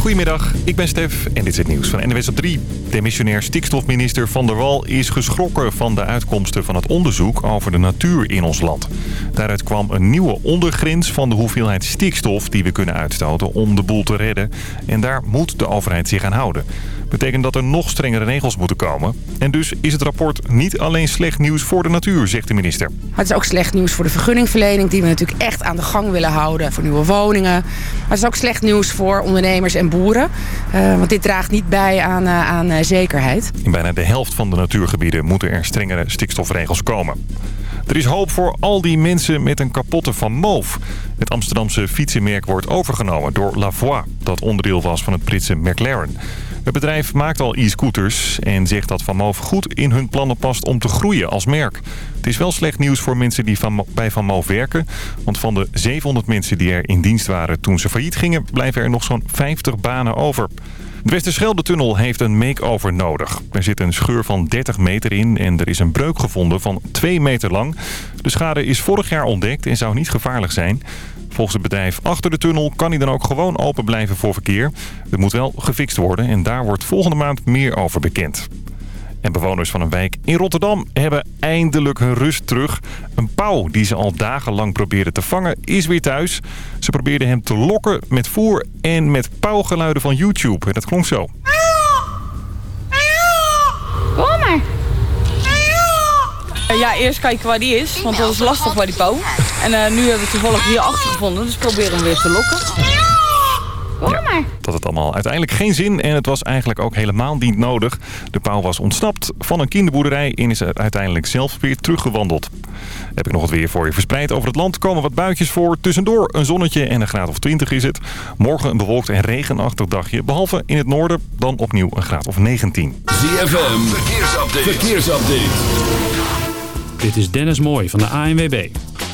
Goedemiddag, ik ben Stef en dit is het nieuws van NWS op 3. Demissionair stikstofminister Van der Wal is geschrokken van de uitkomsten van het onderzoek over de natuur in ons land. Daaruit kwam een nieuwe ondergrens van de hoeveelheid stikstof die we kunnen uitstoten om de boel te redden. En daar moet de overheid zich aan houden. Betekent dat er nog strengere regels moeten komen. En dus is het rapport niet alleen slecht nieuws voor de natuur, zegt de minister. Het is ook slecht nieuws voor de vergunningverlening... die we natuurlijk echt aan de gang willen houden voor nieuwe woningen. Maar het is ook slecht nieuws voor ondernemers en boeren. Uh, want dit draagt niet bij aan, uh, aan uh, zekerheid. In bijna de helft van de natuurgebieden moeten er strengere stikstofregels komen. Er is hoop voor al die mensen met een kapotte Van Moof. Het Amsterdamse fietsenmerk wordt overgenomen door Lavoie... dat onderdeel was van het Britse McLaren. Het bedrijf maakt al e-scooters en zegt dat Van Moof goed in hun plannen past om te groeien als merk. Het is wel slecht nieuws voor mensen die van, bij Van Moof werken. Want van de 700 mensen die er in dienst waren toen ze failliet gingen... blijven er nog zo'n 50 banen over. De Westerschelde-tunnel heeft een make-over nodig. Er zit een scheur van 30 meter in en er is een breuk gevonden van 2 meter lang. De schade is vorig jaar ontdekt en zou niet gevaarlijk zijn. Volgens het bedrijf achter de tunnel kan hij dan ook gewoon open blijven voor verkeer. Het moet wel gefixt worden en daar wordt volgende maand meer over bekend. En bewoners van een wijk in Rotterdam hebben eindelijk hun rust terug. Een pauw die ze al dagenlang probeerden te vangen is weer thuis. Ze probeerden hem te lokken met voer en met pauwgeluiden van YouTube. En dat klonk zo. Kom maar. Ja, eerst kijken waar die is, want dat is lastig bij die pauw. En uh, nu hebben we toevallig hier achter gevonden, dus proberen hem weer te lokken. Kom maar. Ja, dat had allemaal uiteindelijk geen zin en het was eigenlijk ook helemaal niet nodig. De pauw was ontsnapt van een kinderboerderij en is uiteindelijk zelf weer teruggewandeld. Heb ik nog wat weer voor je verspreid over het land. Komen wat buitjes voor. Tussendoor een zonnetje en een graad of 20 is het. Morgen een bewolkt en regenachtig dagje. Behalve in het noorden dan opnieuw een graad of 19. ZFM, verkeersupdate. verkeersupdate. Dit is Dennis Mooij van de ANWB.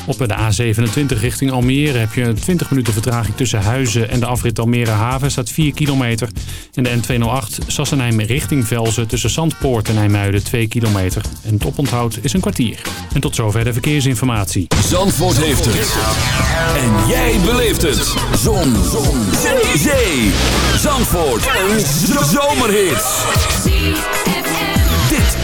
Op de A27 richting Almere heb je 20 minuten vertraging tussen Huizen en de afrit Almere Haven. Staat 4 kilometer. En de N208 Sassenheim richting Velzen tussen Zandpoort en IJmuiden 2 kilometer. En het oponthoud is een kwartier. En tot zover de verkeersinformatie. Zandvoort heeft het. En jij beleeft het. Zon. Zon. Zee. Zandvoort. Een zomerhit.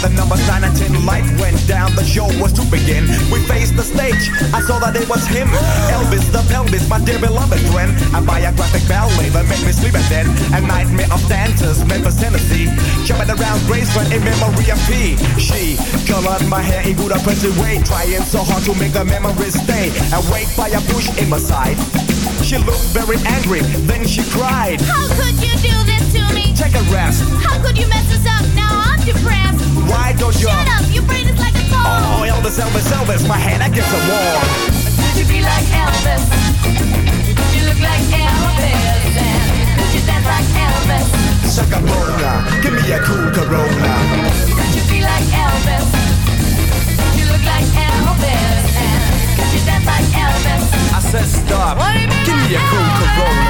The number 9 and 10. Light went down, the show was to begin. We faced the stage, I saw that it was him. Elvis the pelvis, my dear beloved friend. A biographic ballet that made me sleep at then. A nightmare of dancers, Memphis, Tennessee. Jumping around Graceland in memory of P. She colored my hair in good oppressive way. Trying so hard to make the memories stay. Awake by a bush in my side. She looked very angry, then she cried. How could you do this to me? Take a rest. How could you mess us up? Now I'm depressed. Why don't you? Shut up, your brain is like a car. Oh, Elvis, Elvis, Elvis, my head against the wall. Could you be like Elvis? Could you look like Elvis? And could you dance like Elvis? Shaka give me a cool Corona. Could you be like Elvis? Could you look like Elvis? And could you dance like Elvis? I said stop. What do you mean Give me a cool? Corona.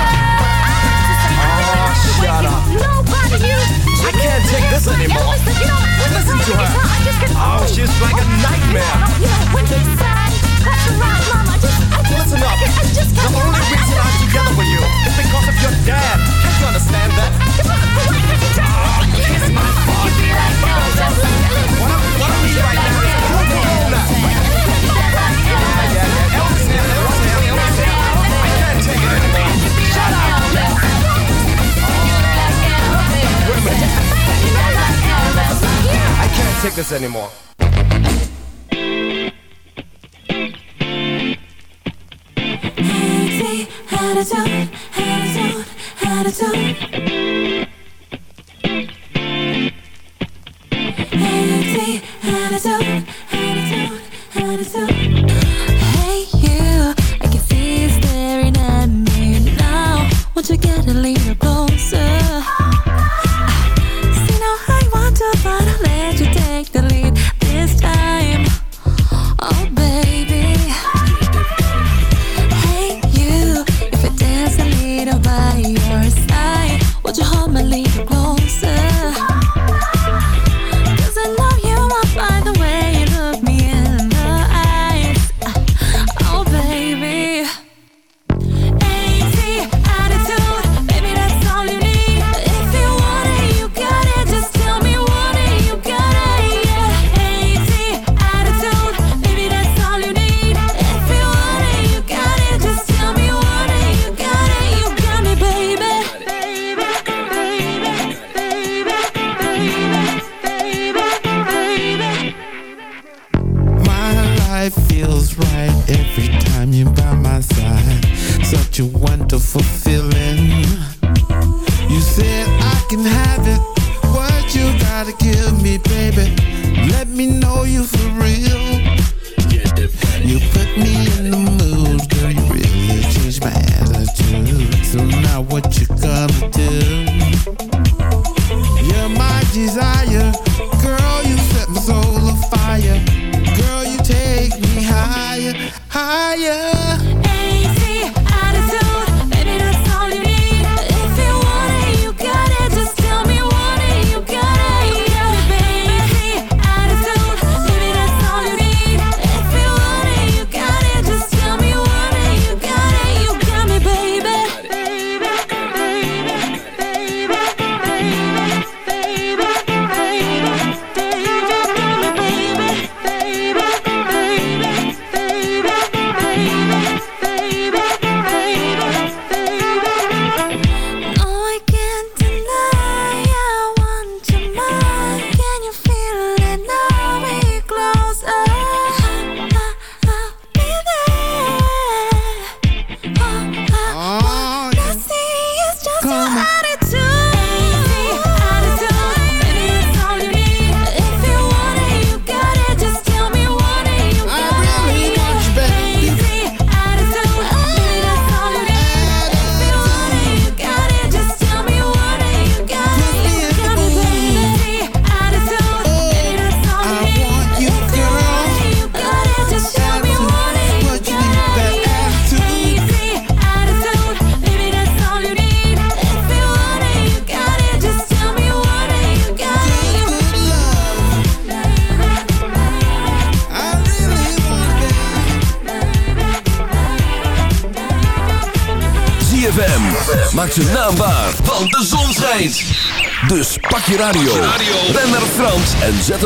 Oh, shut up. Nobody you. I can't take this anymore. You know, Listen to her. Oh, she's like a nightmare. Listen up. The only reason I'm together with you is because of your dad. Can you understand that? I'm, I'm is I can't take it anymore. I can't take this anymore. Easy, how to.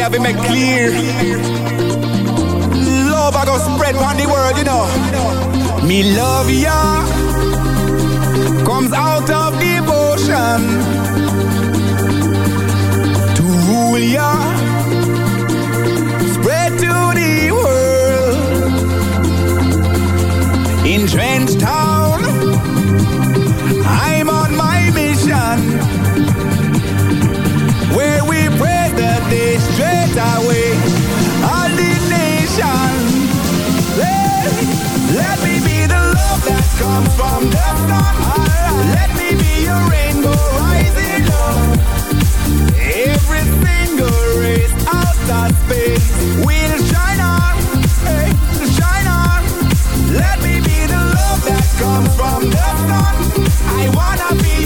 me have it made clear. Love I go spread on the world, you know. Me love ya comes out of devotion to rule ya, spread to the world. Entrenched.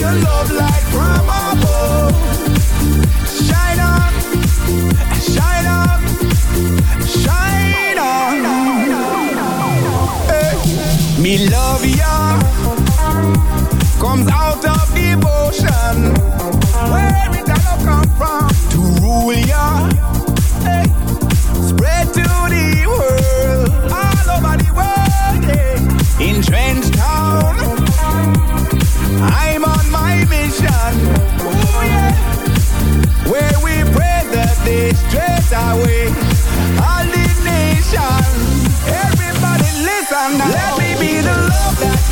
your love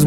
Las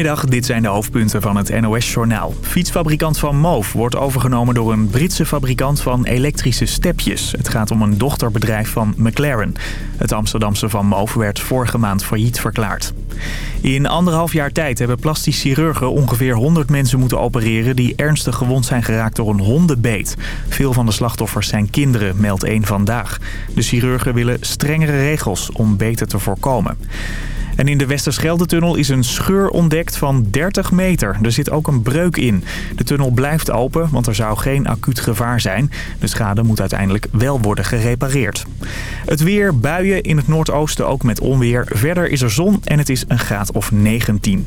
Goedemiddag, dit zijn de hoofdpunten van het NOS-journaal. Fietsfabrikant van Moof wordt overgenomen door een Britse fabrikant van elektrische stepjes. Het gaat om een dochterbedrijf van McLaren. Het Amsterdamse van Moof werd vorige maand failliet verklaard. In anderhalf jaar tijd hebben plastisch chirurgen ongeveer 100 mensen moeten opereren... die ernstig gewond zijn geraakt door een hondenbeet. Veel van de slachtoffers zijn kinderen, meldt één vandaag. De chirurgen willen strengere regels om beter te voorkomen. En in de Westerschelde-tunnel is een scheur ontdekt van 30 meter. Er zit ook een breuk in. De tunnel blijft open, want er zou geen acuut gevaar zijn. De schade moet uiteindelijk wel worden gerepareerd. Het weer, buien in het noordoosten ook met onweer. Verder is er zon en het is een graad of 19.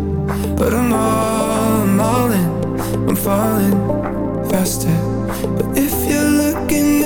But I'm all, I'm all in, I'm falling faster. But if you're looking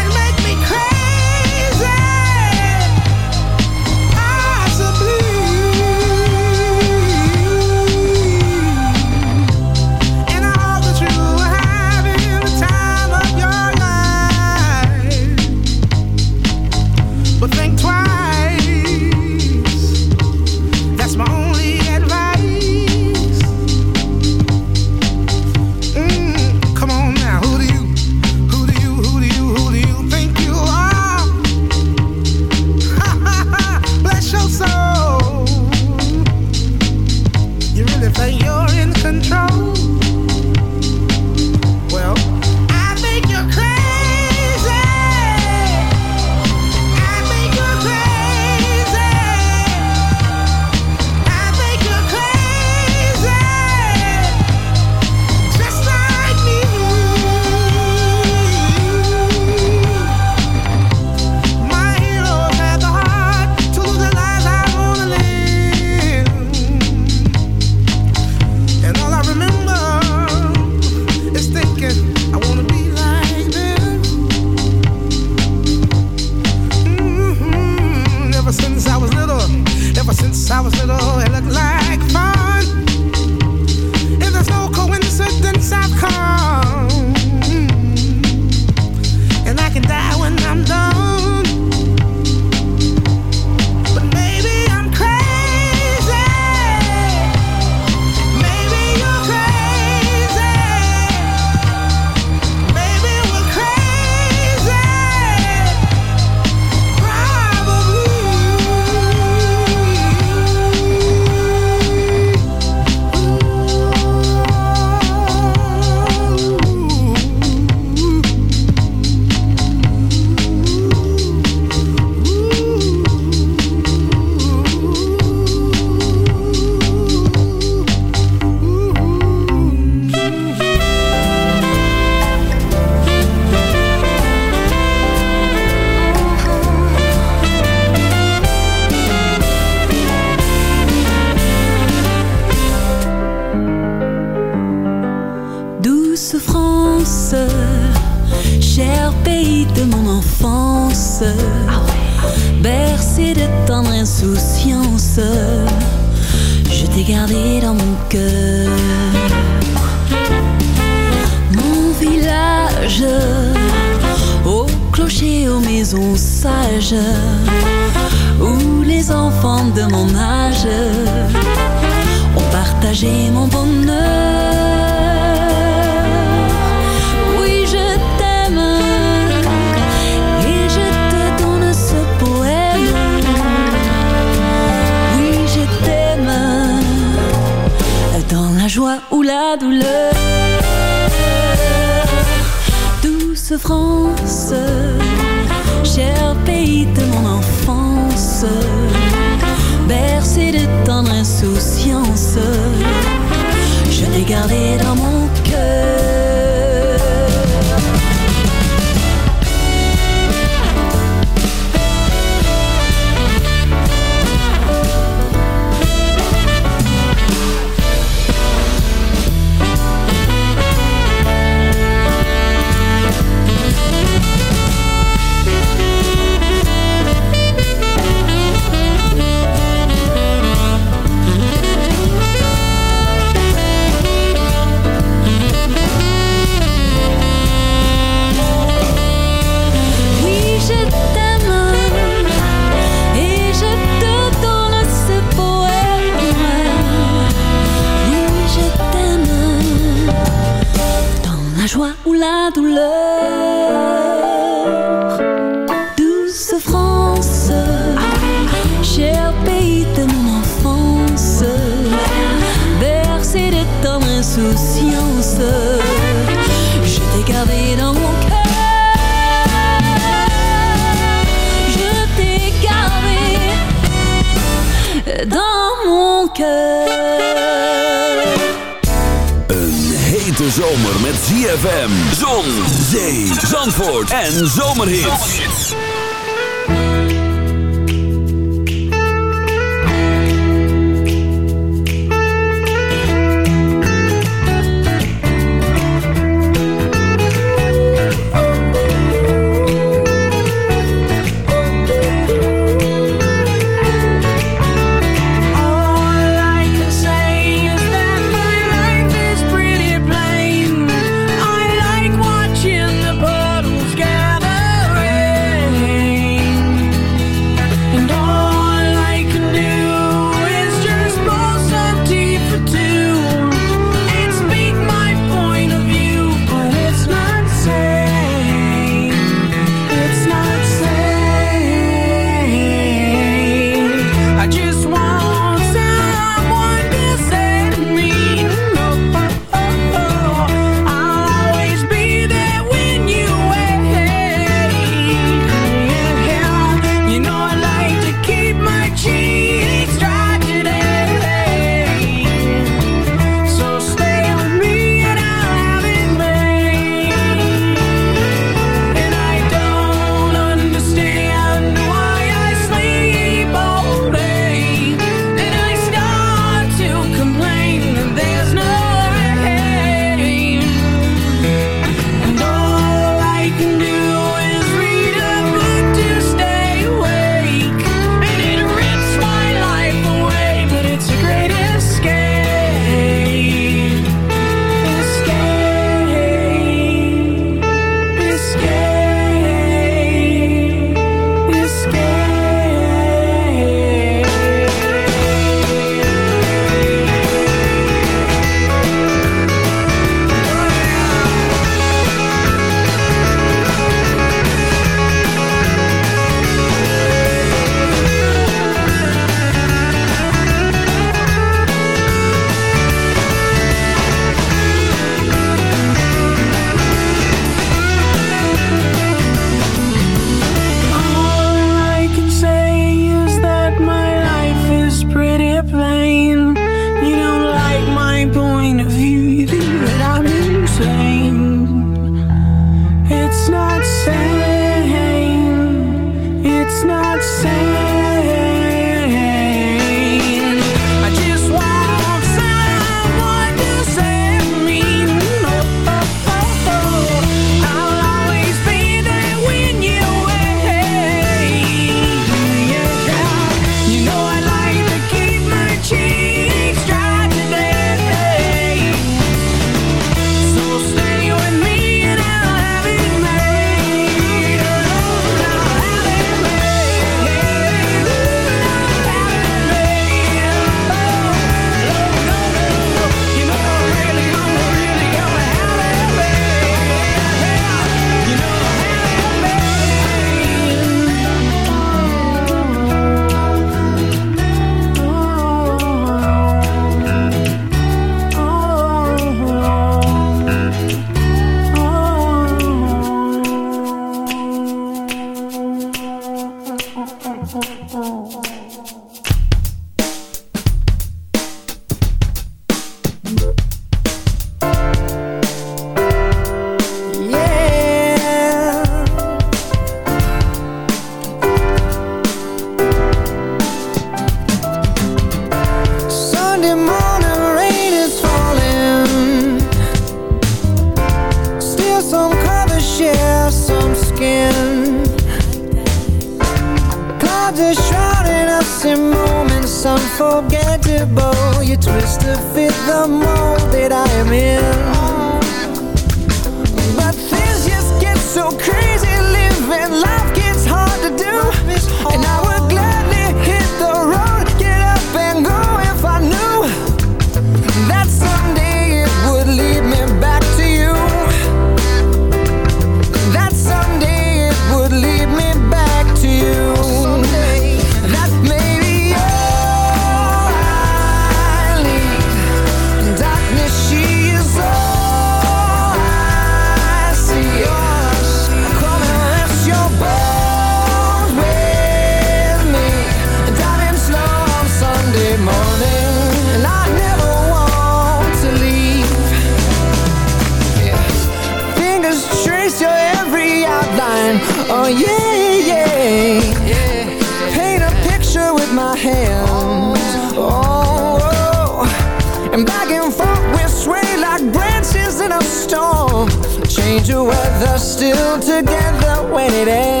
together, still together when it ends.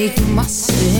make my sin.